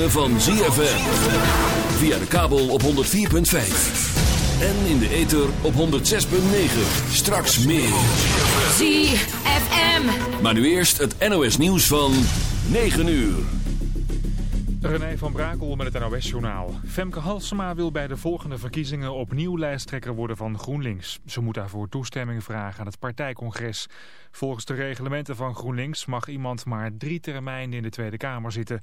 Ritme van ZFM. Via de kabel op 104.5. En in de ether op 106.9. Straks meer. ZFM. Maar nu eerst het NOS nieuws van 9 uur. René van Brakel met het NOS-journaal. Femke Halsema wil bij de volgende verkiezingen opnieuw lijsttrekker worden van GroenLinks. Ze moet daarvoor toestemming vragen aan het partijcongres. Volgens de reglementen van GroenLinks mag iemand maar drie termijnen in de Tweede Kamer zitten.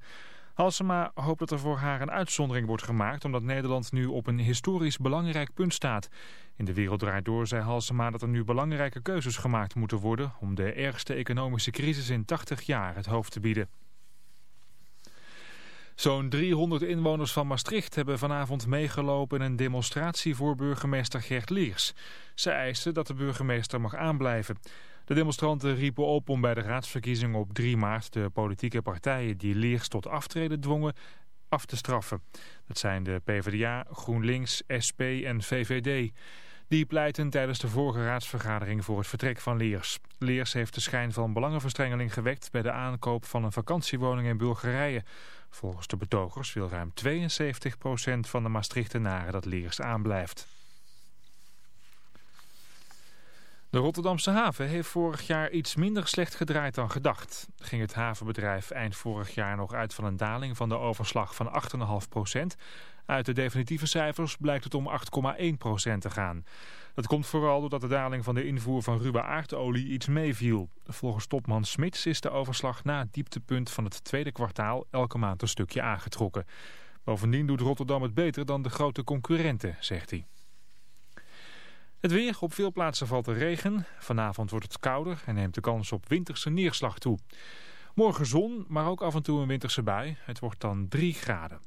Halsema hoopt dat er voor haar een uitzondering wordt gemaakt... omdat Nederland nu op een historisch belangrijk punt staat. In de wereld draait door, zei Halsema, dat er nu belangrijke keuzes gemaakt moeten worden... om de ergste economische crisis in 80 jaar het hoofd te bieden. Zo'n 300 inwoners van Maastricht hebben vanavond meegelopen in een demonstratie voor burgemeester Gert Leers. Ze eisten dat de burgemeester mag aanblijven. De demonstranten riepen op om bij de raadsverkiezingen op 3 maart de politieke partijen die Leers tot aftreden dwongen af te straffen. Dat zijn de PvdA, GroenLinks, SP en VVD. Die pleiten tijdens de vorige raadsvergadering voor het vertrek van Leers. Leers heeft de schijn van belangenverstrengeling gewekt bij de aankoop van een vakantiewoning in Bulgarije. Volgens de betogers wil ruim 72% van de Maastrichtenaren dat Leers aanblijft. De Rotterdamse haven heeft vorig jaar iets minder slecht gedraaid dan gedacht. Ging het havenbedrijf eind vorig jaar nog uit van een daling van de overslag van 8,5%. Uit de definitieve cijfers blijkt het om 8,1% te gaan. Dat komt vooral doordat de daling van de invoer van ruwe aardolie iets meeviel. Volgens topman Smits is de overslag na het dieptepunt van het tweede kwartaal elke maand een stukje aangetrokken. Bovendien doet Rotterdam het beter dan de grote concurrenten, zegt hij. Het weer. Op veel plaatsen valt er regen. Vanavond wordt het kouder en neemt de kans op winterse neerslag toe. Morgen zon, maar ook af en toe een winterse bui. Het wordt dan 3 graden.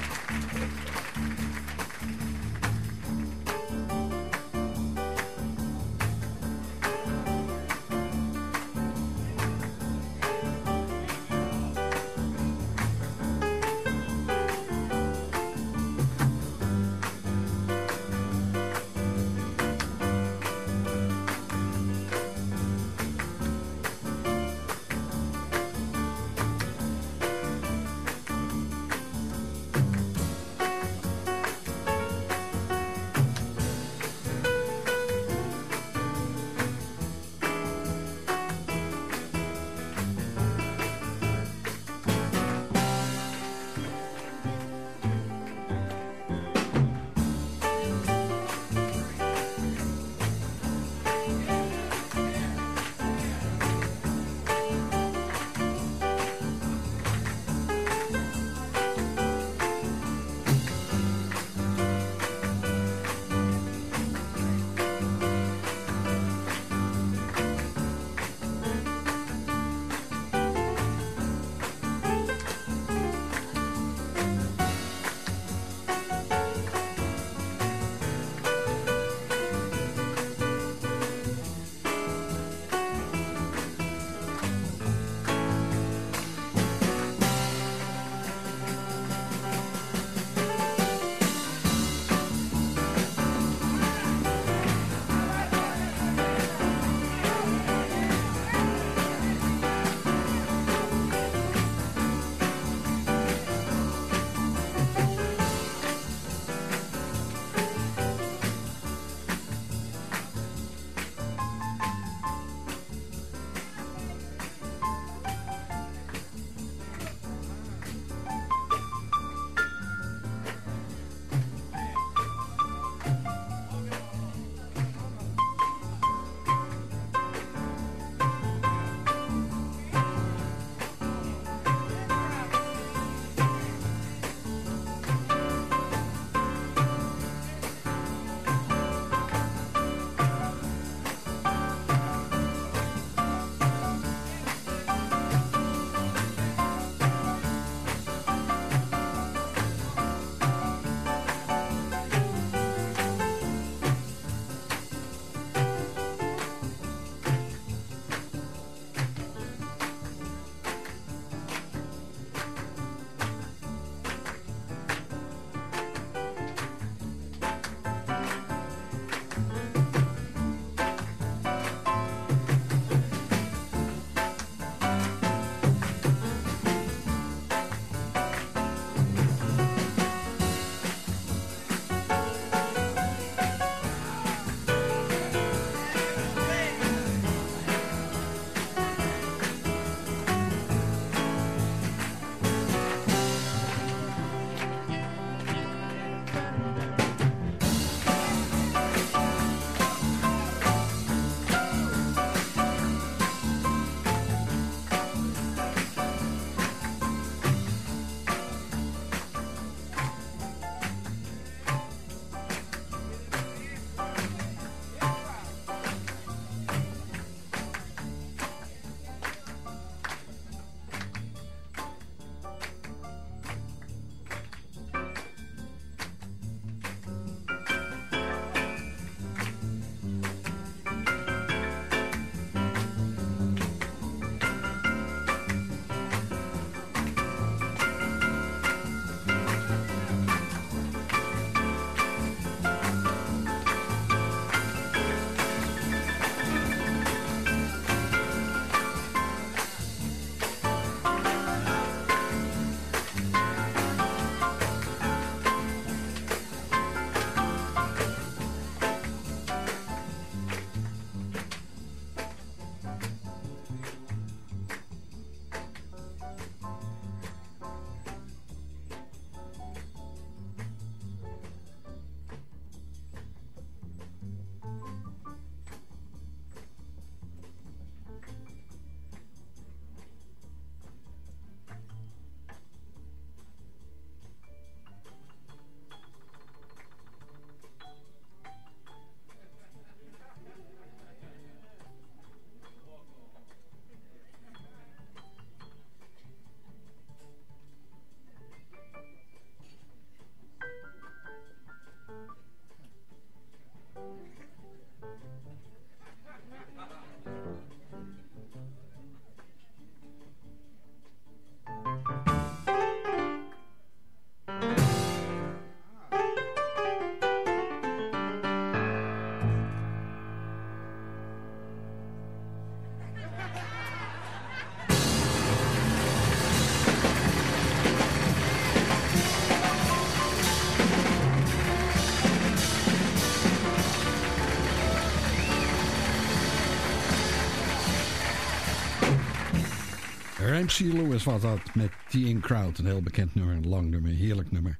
Ramsey Lewis was dat met The In Crowd. Een heel bekend nummer, een lang nummer, heerlijk nummer.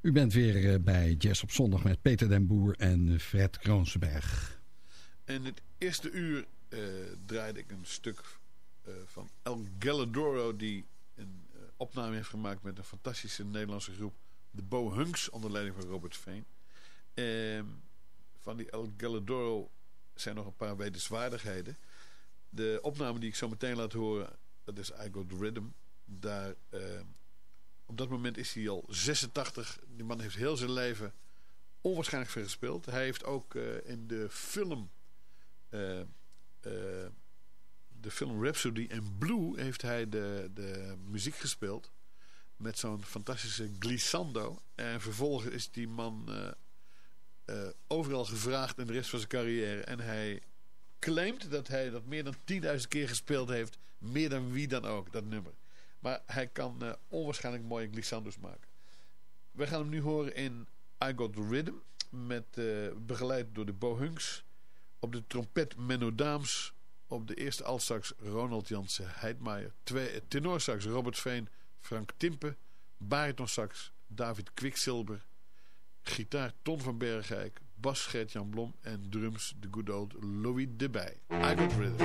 U bent weer eh, bij Jazz op zondag met Peter den Boer en Fred Kroonsenberg. In het eerste uur uh, draaide ik een stuk uh, van El Galladoro... die een opname heeft gemaakt met een fantastische Nederlandse groep... de Bo Hunks, onder leiding van Robert Veen. Ehm, van die El Galladoro zijn nog een paar wetenswaardigheden. De opname die ik zo meteen laat horen dat is I Got Rhythm. Daar, uh, op dat moment is hij al 86. Die man heeft heel zijn leven onwaarschijnlijk veel gespeeld. Hij heeft ook uh, in de film... Uh, de film Rhapsody in Blue heeft hij de, de muziek gespeeld. Met zo'n fantastische glissando. En vervolgens is die man overal gevraagd in de rest van zijn carrière. En hij claimt dat hij dat meer dan 10.000 keer gespeeld heeft. Meer dan wie dan ook, dat nummer. Maar hij kan uh, onwaarschijnlijk mooie glissandos maken. We gaan hem nu horen in I Got The Rhythm. Met, uh, begeleid door de Bohunks. Op de trompet Menno Daams. Op de eerste altsax Ronald Jansen Heidmaier. Twee, tenorsax Robert Veen, Frank Timpe. Baritonsax David Kwiksilber. Gitaar Ton van Bergijk bas Gert-Jan Blom en drums de good old Louis de Bij. I Got Rhythm.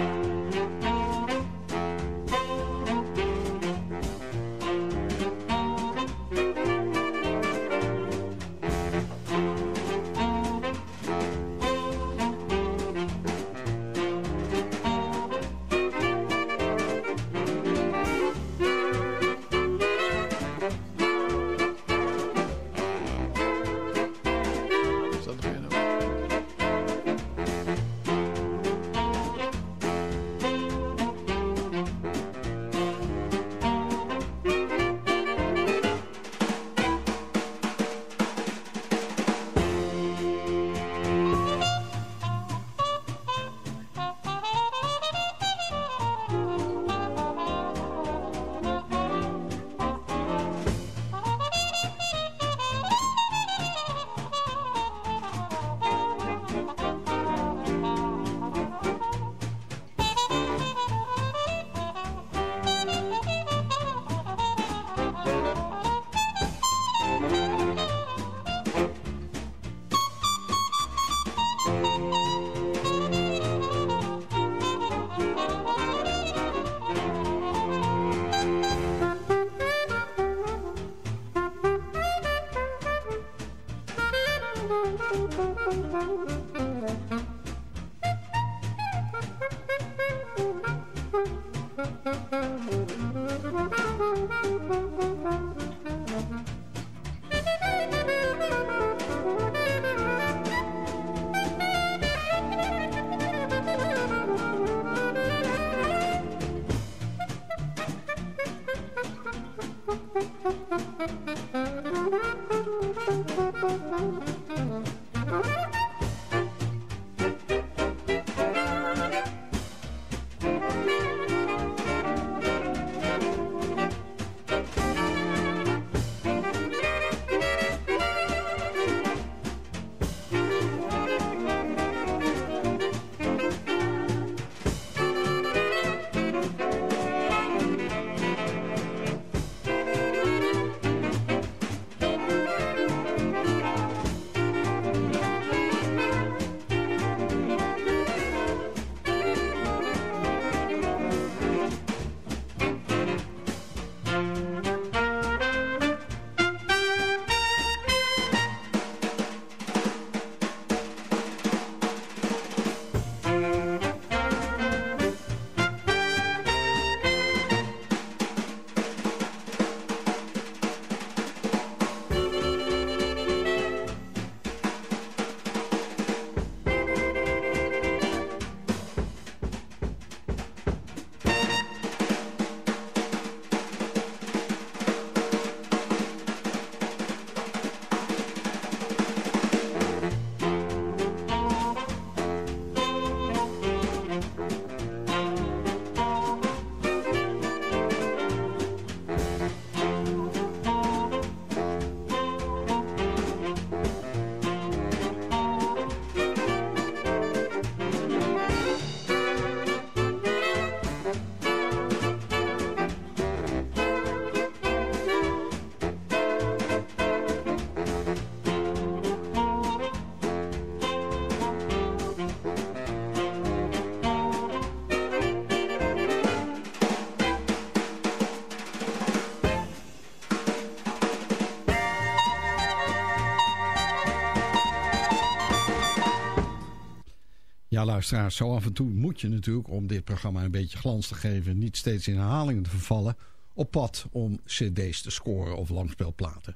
Luisteraars, zo af en toe moet je natuurlijk, om dit programma een beetje glans te geven, niet steeds in herhalingen te vervallen, op pad om cd's te scoren of langspelplaten.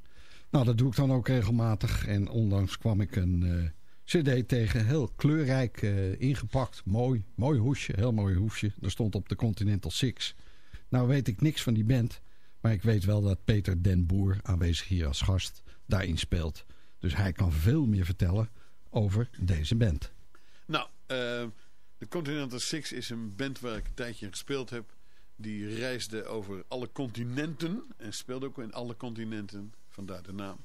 Nou, dat doe ik dan ook regelmatig en onlangs kwam ik een uh, cd tegen, heel kleurrijk uh, ingepakt, mooi, mooi hoesje, heel mooi hoesje. Er stond op de Continental Six. Nou weet ik niks van die band, maar ik weet wel dat Peter Den Boer, aanwezig hier als gast, daarin speelt. Dus hij kan veel meer vertellen over deze band. Nou, de Continental Six is een band waar ik een tijdje in gespeeld heb. Die reisde over alle continenten en speelde ook in alle continenten, vandaar de naam.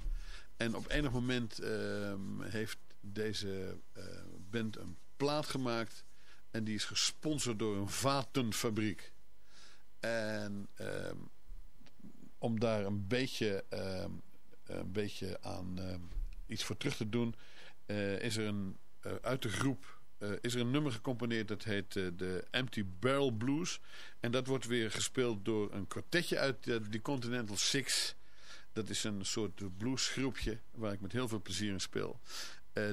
En op enig moment uh, heeft deze uh, band een plaat gemaakt en die is gesponsord door een vatenfabriek. En ehm, om daar een beetje, ehm, een beetje aan iets voor terug te doen, uh, is er een, uh, uit de groep uh, is er een nummer gecomponeerd dat heet de Empty Barrel Blues. En dat wordt weer gespeeld door een kwartetje uit die Continental Six. Dat is een soort bluesgroepje waar ik met heel veel plezier in speel.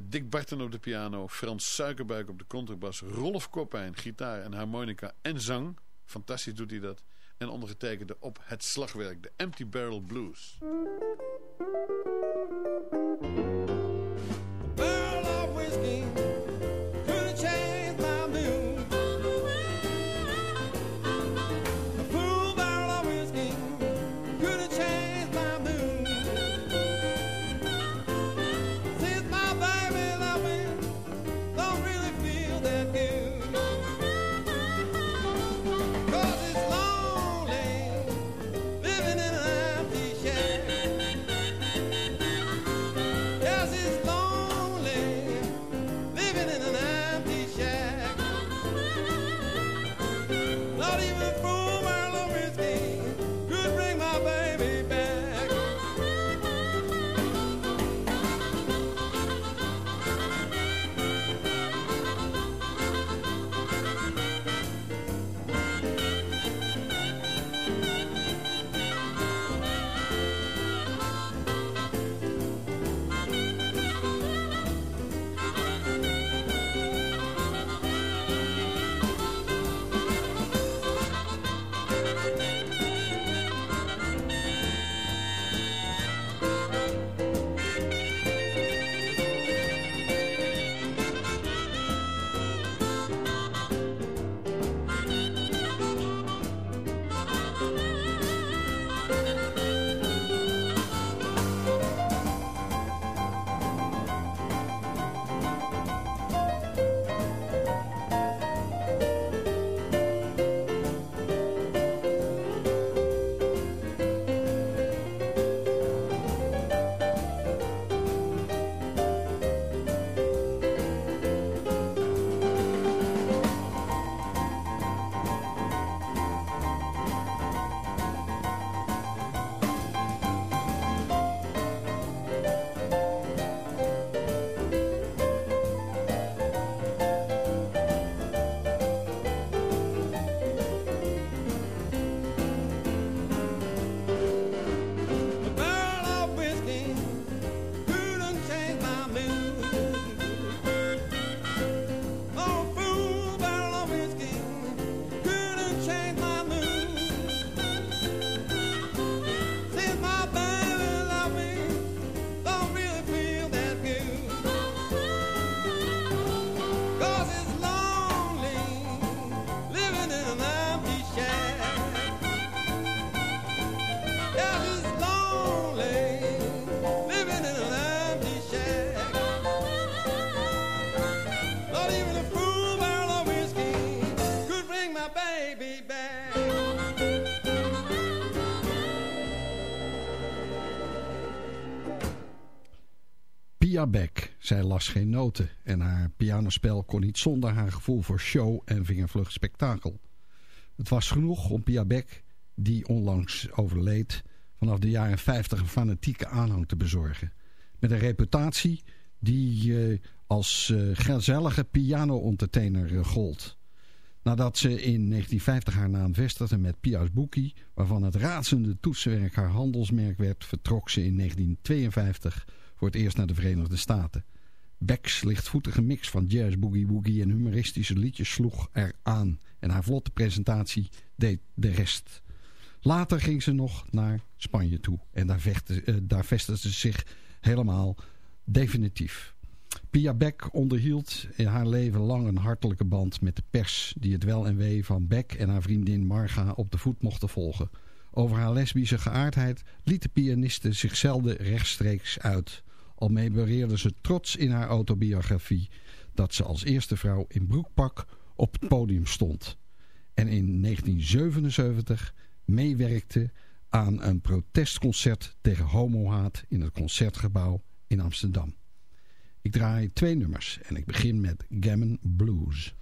Dick Barton op de piano, Frans Suikerbuik op de contrabas, Rolf Koppijn, gitaar en harmonica en zang. Fantastisch doet hij dat. En ondergetekende op het slagwerk, de Empty Barrel Blues. Pia Beck. Zij las geen noten en haar pianospel kon niet zonder haar gevoel voor show en vingervlug spektakel. Het was genoeg om Pia Beck, die onlangs overleed, vanaf de jaren 50 een fanatieke aanhang te bezorgen. Met een reputatie die uh, als uh, gezellige piano-entertainer uh, gold. Nadat ze in 1950 haar naam vestigde met Pia's Boekie, waarvan het razende toetsenwerk haar handelsmerk werd, vertrok ze in 1952 voor het eerst naar de Verenigde Staten. Beck's lichtvoetige mix van jazz, boogie woogie en humoristische liedjes sloeg er aan. En haar vlotte presentatie deed de rest. Later ging ze nog naar Spanje toe. En daar, uh, daar vestigde ze zich helemaal definitief. Pia Beck onderhield in haar leven lang een hartelijke band met de pers... die het wel en wee van Beck en haar vriendin Marga op de voet mochten volgen. Over haar lesbische geaardheid liet de pianiste zich zelden rechtstreeks uit... Al memoreerde ze trots in haar autobiografie dat ze als eerste vrouw in broekpak op het podium stond. En in 1977 meewerkte aan een protestconcert tegen homohaat in het Concertgebouw in Amsterdam. Ik draai twee nummers en ik begin met Gammon Blues.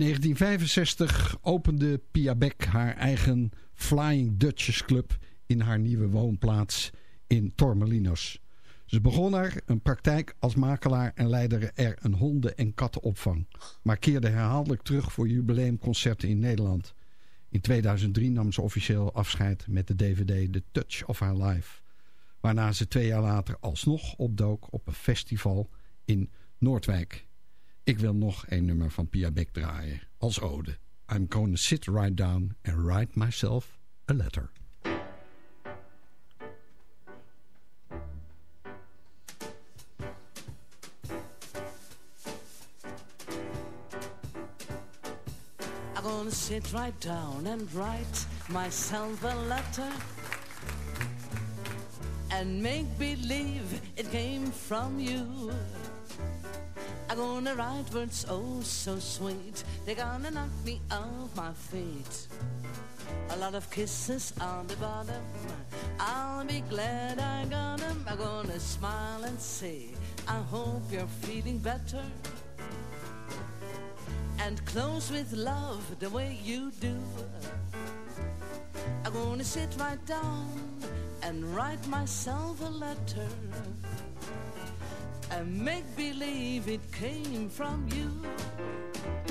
1965 opende Pia Beck haar eigen Flying Dutchess Club in haar nieuwe woonplaats in Tormelinos. Ze begon er een praktijk als makelaar en leidde er een honden- en kattenopvang. Maar keerde herhaaldelijk terug voor jubileumconcerten in Nederland. In 2003 nam ze officieel afscheid met de dvd The Touch of Her Life. Waarna ze twee jaar later alsnog opdook op een festival in Noordwijk. Ik wil nog een nummer van Pia Beck draaien, als ode. I'm to sit right down and write myself a letter. I'm gonna sit right down and write myself a letter and make believe it came from you. Gonna write words oh so sweet, they're gonna knock me off my feet. A lot of kisses on the bottom, I'll be glad I got them. I'm gonna smile and say, I hope you're feeling better and close with love the way you do. I'm gonna sit right down and write myself a letter and make believe it came from you.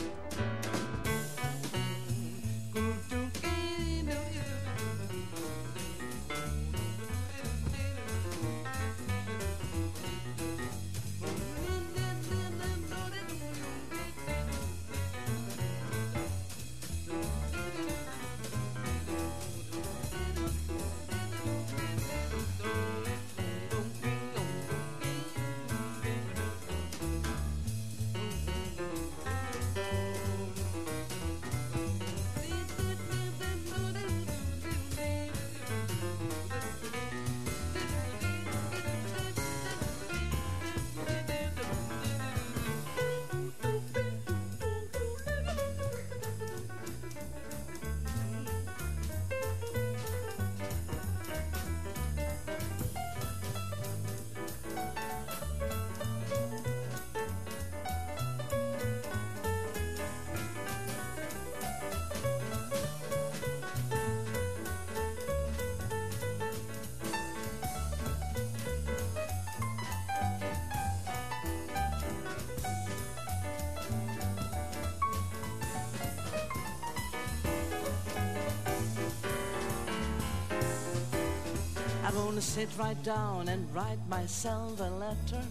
Gonna sit right down and write myself a letter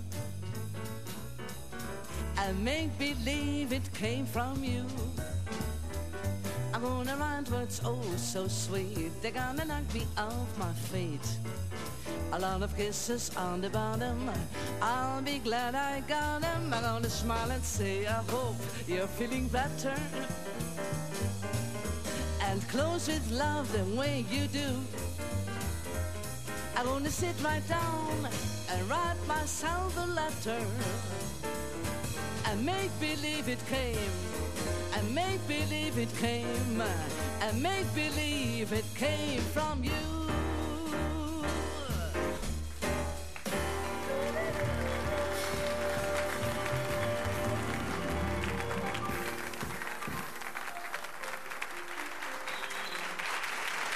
and make believe it came from you. I'm gonna write words oh so sweet, they're gonna knock me off my feet. A lot of kisses on the bottom, I'll be glad I got them. I'm gonna smile and say, I hope you're feeling better. And close with love the way you do. I'm gonna sit right down and write myself a letter and make believe it came and make believe it came and make believe it came from you.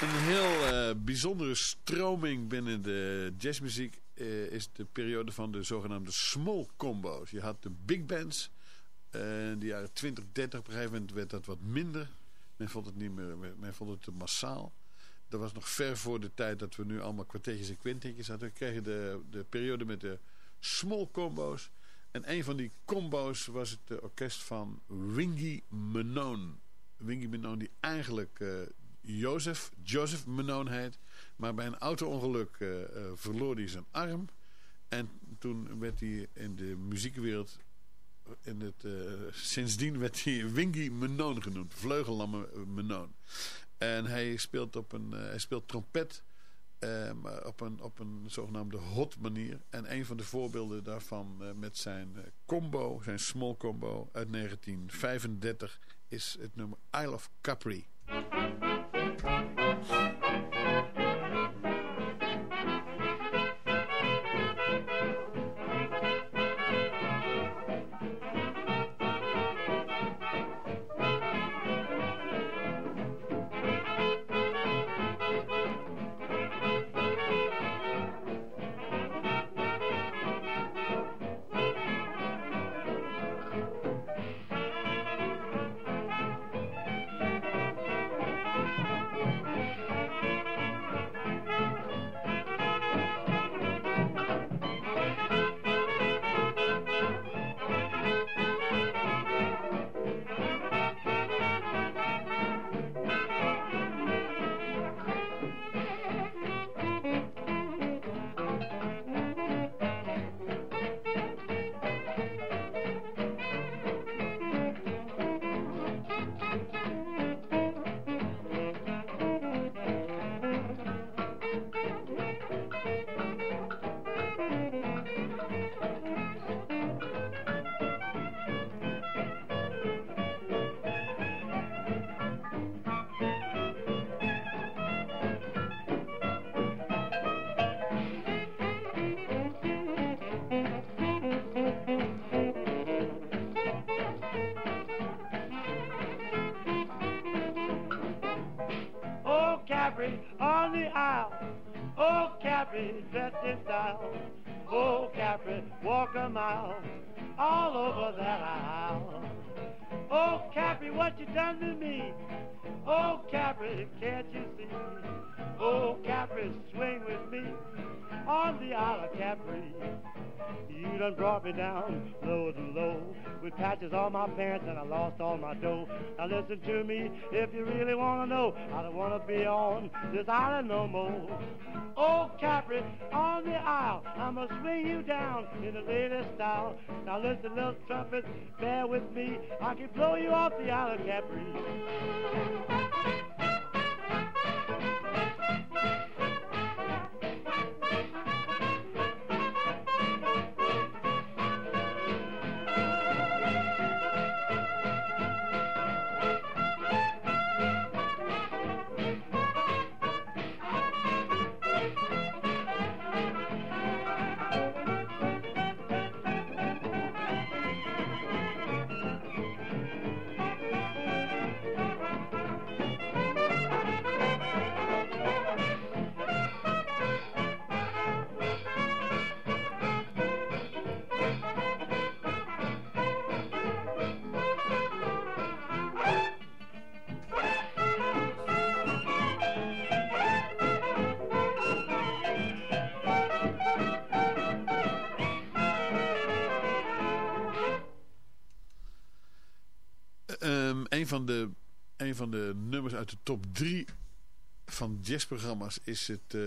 Een heel eh, bijzondere stroming binnen de jazzmuziek eh, is de periode van de zogenaamde small combo's. Je had de big bands. eh, in de jaren 20, 30 op een gegeven moment werd dat wat minder. Men vond het niet meer, men vond het te massaal. Dat was nog ver voor de tijd dat we nu allemaal kwartetjes en kwintetjes hadden. We kregen de, de periode met de small combo's. En een van die combo's was het orkest van Wingy Menone. Wingy Menone die eigenlijk Joseph, Joseph Menone heet. Maar bij een auto-ongeluk eh, verloor hij zijn arm. En toen werd hij in de muziekwereld... In het, eh, sindsdien werd hij Wingy Menone genoemd. Vleugellamme Menone. En hij speelt, op een, hij speelt trompet... eh, maar op een, op een zogenaamde hot manier. En een van de voorbeelden daarvan met zijn combo, zijn small combo uit 1935... is het nummer Isle of Capri. Thank you. Capri on the aisle. Oh, Capri, dressed in style. Oh, Capri, walk a mile all over that aisle. Oh, Capri, what you done to me? Oh, Capri, can't you see? Oh, Capri, swing with me on the Isle of Capri. You done brought me down low and low with patches on my pants and I lost all my dough. Now listen to me if you really want to know. I don't want to be on this island no more. Oh, Capri, on the aisle, I'ma swing you down in the latest style. Now listen, little trumpet, bear with me. I can blow you off the island, Capri. Een van de, van de nummers uit de top drie van jazzprogramma's is het uh,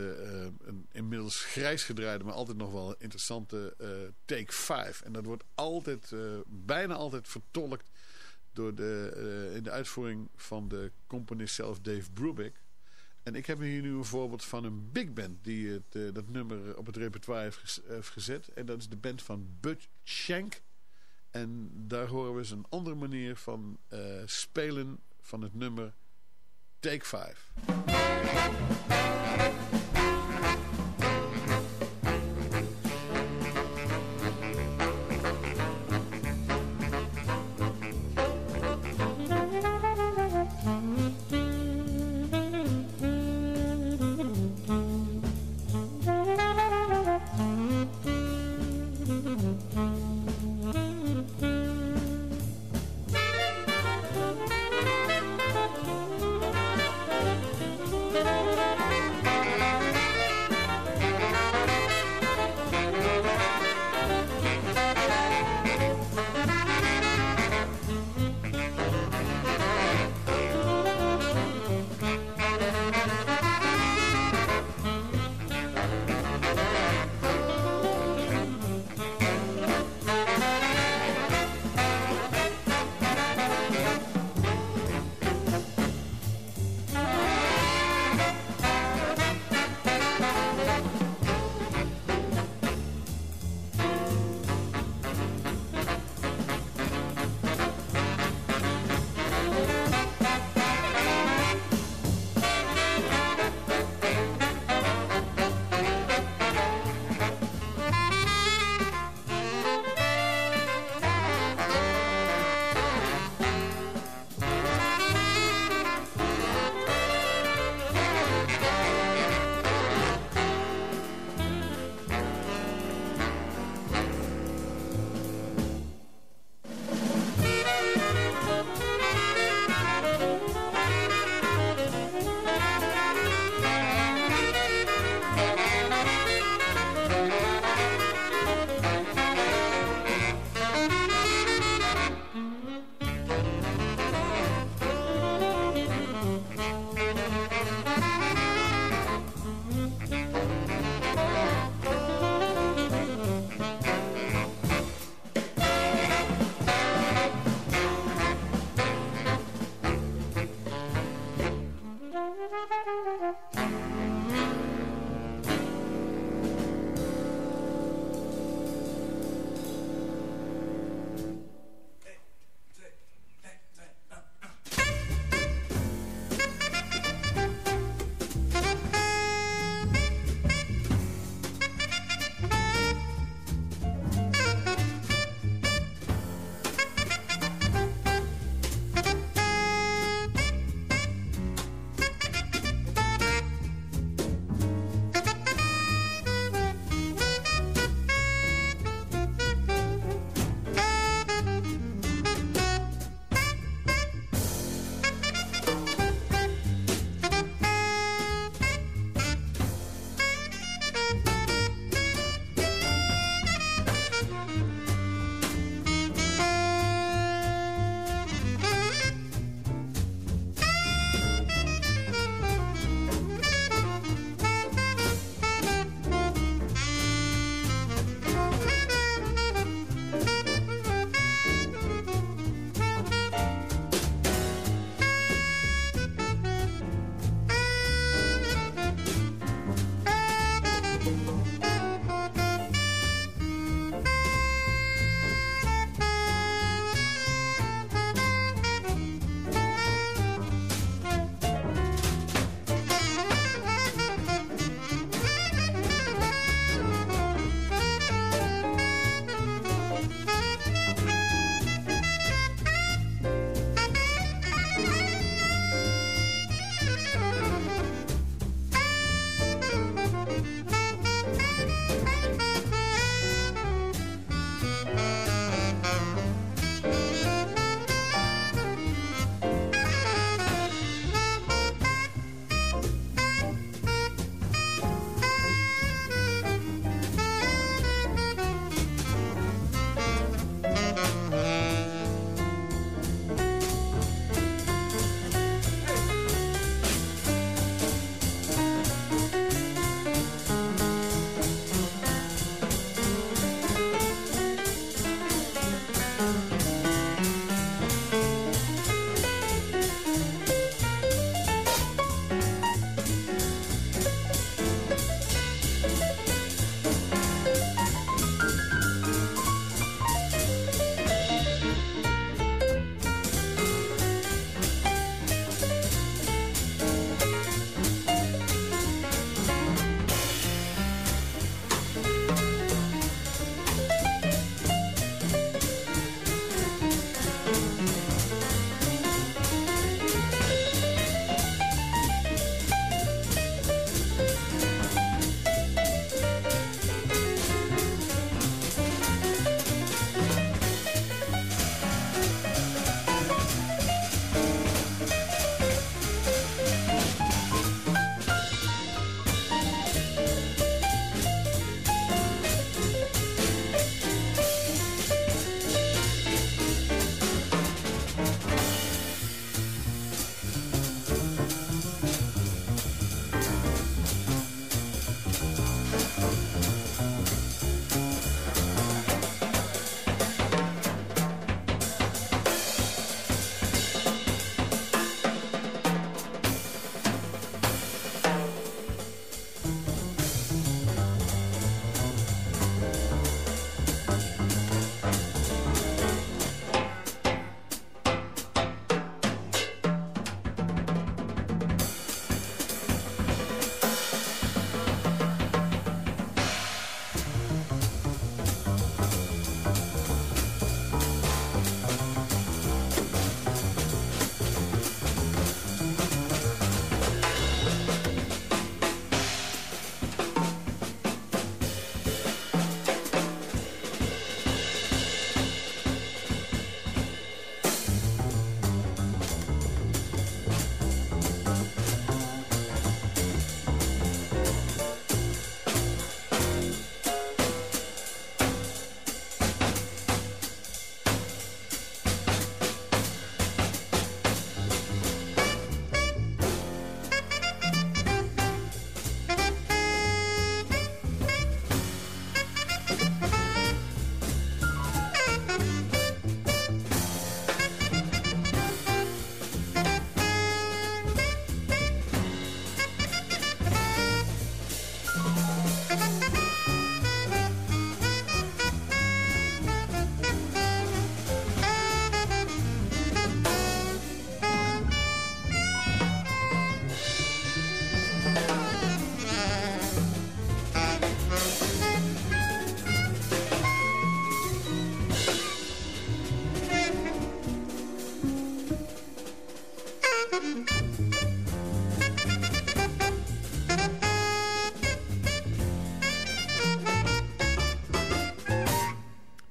een inmiddels grijs gedraaide, maar altijd nog wel interessante uh, Take 5. En dat wordt altijd, bijna altijd vertolkt door de, in de uitvoering van de componist zelf Dave Brubeck. En ik heb hier nu een voorbeeld van een big band die het, dat nummer op het repertoire heeft gezet. En dat is de band van Bud Shank. En daar horen we eens een andere manier van uh, spelen van het nummer Take 5.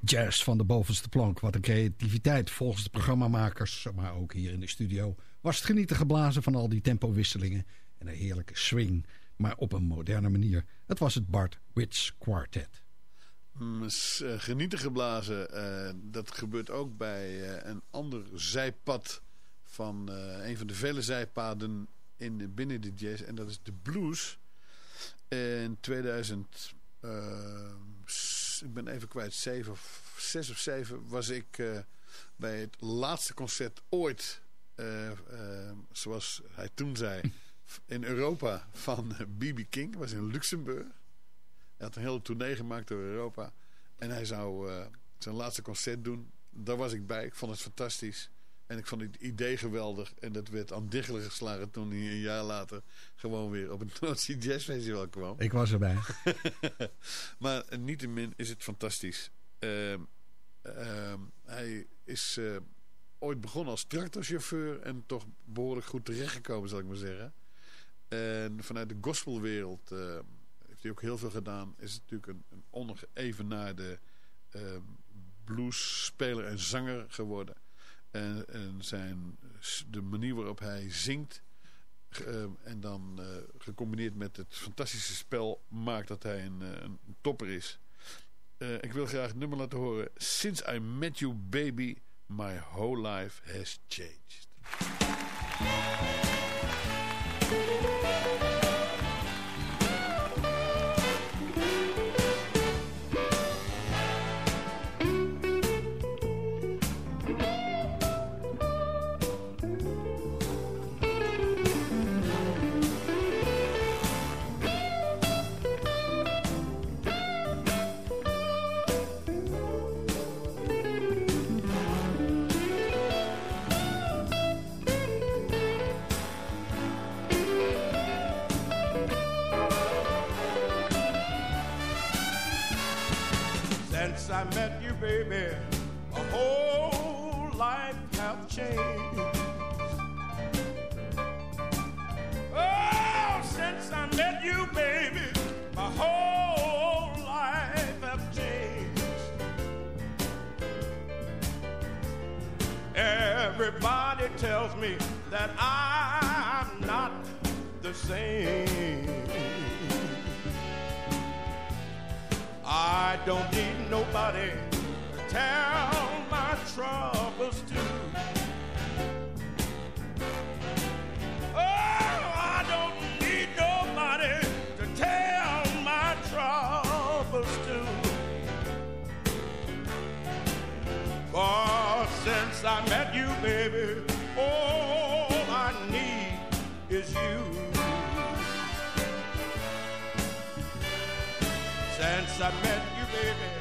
Jazz van de bovenste plank. Wat een creativiteit volgens de programmamakers, maar ook hier in de studio... was het genieten geblazen van al die tempowisselingen en een heerlijke swing... maar op een moderne manier. Het was het Bart Wits Quartet. Mm, eh, genieten geblazen, uh, dat gebeurt ook bij uh, een ander zijpad... van een van de vele zijpaden in, binnen de jazz. En dat is de blues. In 2000 ik ben even kwijt, zeven of, zes of zeven, was ik uh, bij het laatste concert ooit, uh, uh, zoals hij toen zei, in Europa van B.B. King. Was in Luxemburg. Hij had een hele tournee gemaakt door Europa. En hij zou zijn laatste concert doen. Daar was ik bij. Ik vond het fantastisch. En ik vond het idee geweldig. En dat werd aan diggelen geslagen toen hij een jaar later gewoon weer op het Noordzee Jazz Festival kwam. Ik was erbij. maar niettemin is het fantastisch. Uh, uh, hij is uh, ooit begonnen als tractorchauffeur en toch behoorlijk goed terechtgekomen, zal ik maar zeggen. En vanuit de gospelwereld eh, heeft hij ook heel veel gedaan. Is natuurlijk een, een onevenaarde ehm, bluesspeler en zanger geworden. En, en zijn, de manier waarop hij zingt... Uh, en dan uh, gecombineerd met het fantastische spel... maakt dat hij een, een topper is. ik wil graag het nummer laten horen. Since I Met You Baby... My Whole Life Has Changed. I met you, baby, a whole life have changed. Oh, since I met you, baby, my whole life have changed. Everybody tells me that I'm not the same. I don't need nobody to tell my troubles to. Oh, I don't need nobody to tell my troubles to. Since I met you, baby, all I need is you. since I met baby.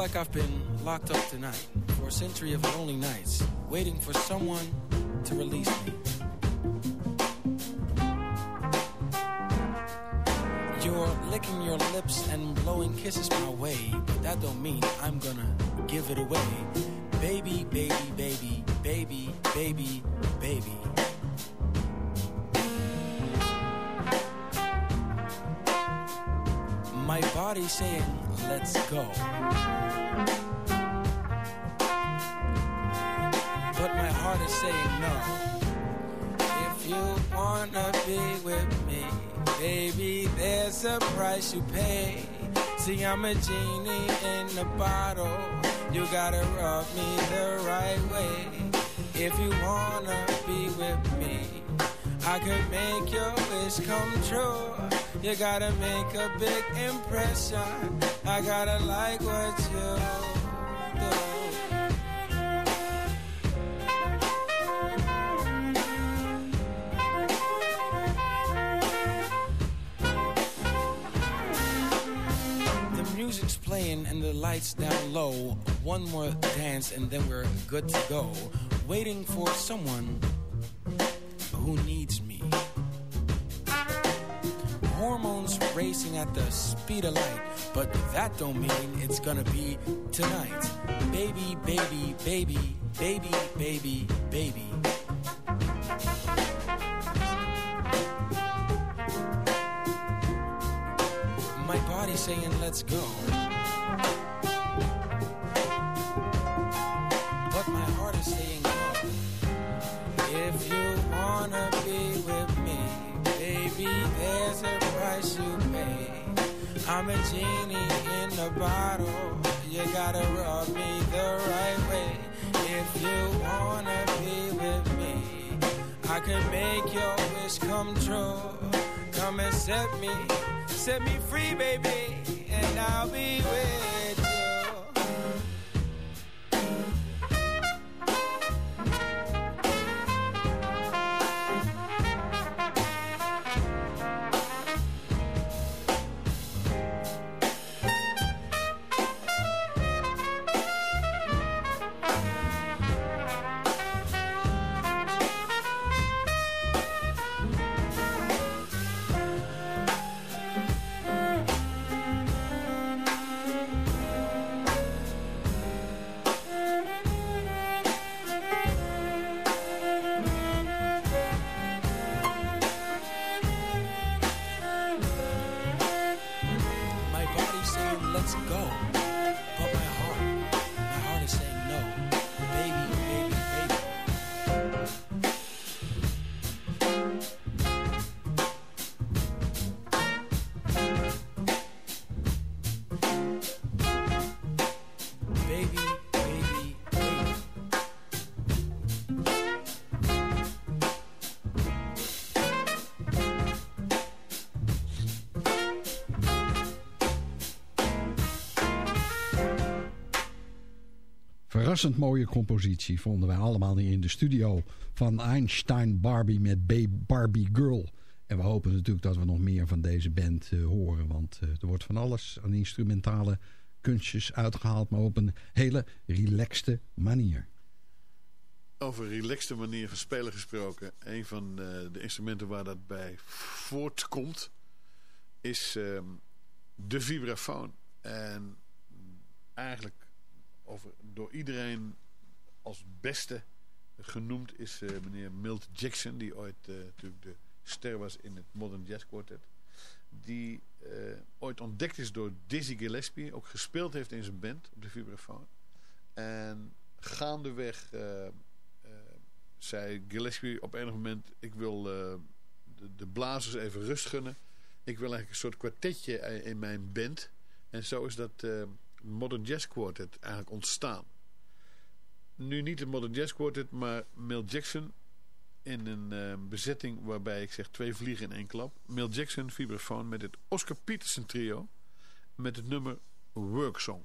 Like I've been locked up tonight for a century of lonely nights, waiting for someone to release me. You're licking your lips and blowing kisses my way, but that don't mean I'm gonna give it away. Baby, baby, baby, baby, baby, baby. Body saying, let's go. But my heart is saying no. If you wanna be with me, baby, there's a price you pay. See, I'm a genie in a bottle. You gotta rub me the right way. If you wanna be with me, I could make your wish come true. You gotta make a big impression. I gotta like what you do. The music's playing and the lights down low. One more dance and then we're good to go. Waiting for someone who needs racing at the speed of light. But that don't mean it's gonna be tonight. Baby, baby, baby, baby, baby, baby. My body saying let's go. I'm a genie in a bottle. You gotta rub me the right way. If you wanna be with me, I can make your wish come true. Come and set me, set me free, baby, and I'll be with mooie compositie vonden wij allemaal in de studio van Einstein Barbie met Barbie Girl. En we hopen natuurlijk dat we nog meer van deze band uh, horen. Want uh, er wordt van alles aan instrumentale kunstjes uitgehaald. Maar op een hele relaxte manier. Over relaxte manier van spelen gesproken. Een van uh, de instrumenten waar dat bij voortkomt. Is ehm, de vibrafoon. En eigenlijk door iedereen als beste genoemd is uh, meneer Milt Jackson. Die ooit uh, natuurlijk de ster was in het Modern Jazz Quartet. Die uh, ooit ontdekt is door Dizzy Gillespie. Ook gespeeld heeft in zijn band op de vibrafoon. En gaandeweg zei Gillespie op enig moment... ik wil de, de blazers even rust gunnen. ik wil eigenlijk een soort kwartetje in mijn band. En zo is dat Modern Jazz Quartet eigenlijk ontstaan. Nu niet het Modern Jazz Quartet, maar Mel Jackson in een uh, bezetting waarbij ik zeg twee vliegen in één klap. Mel Jackson, vibrafoon met het Oscar Peterson trio met het nummer Work Song.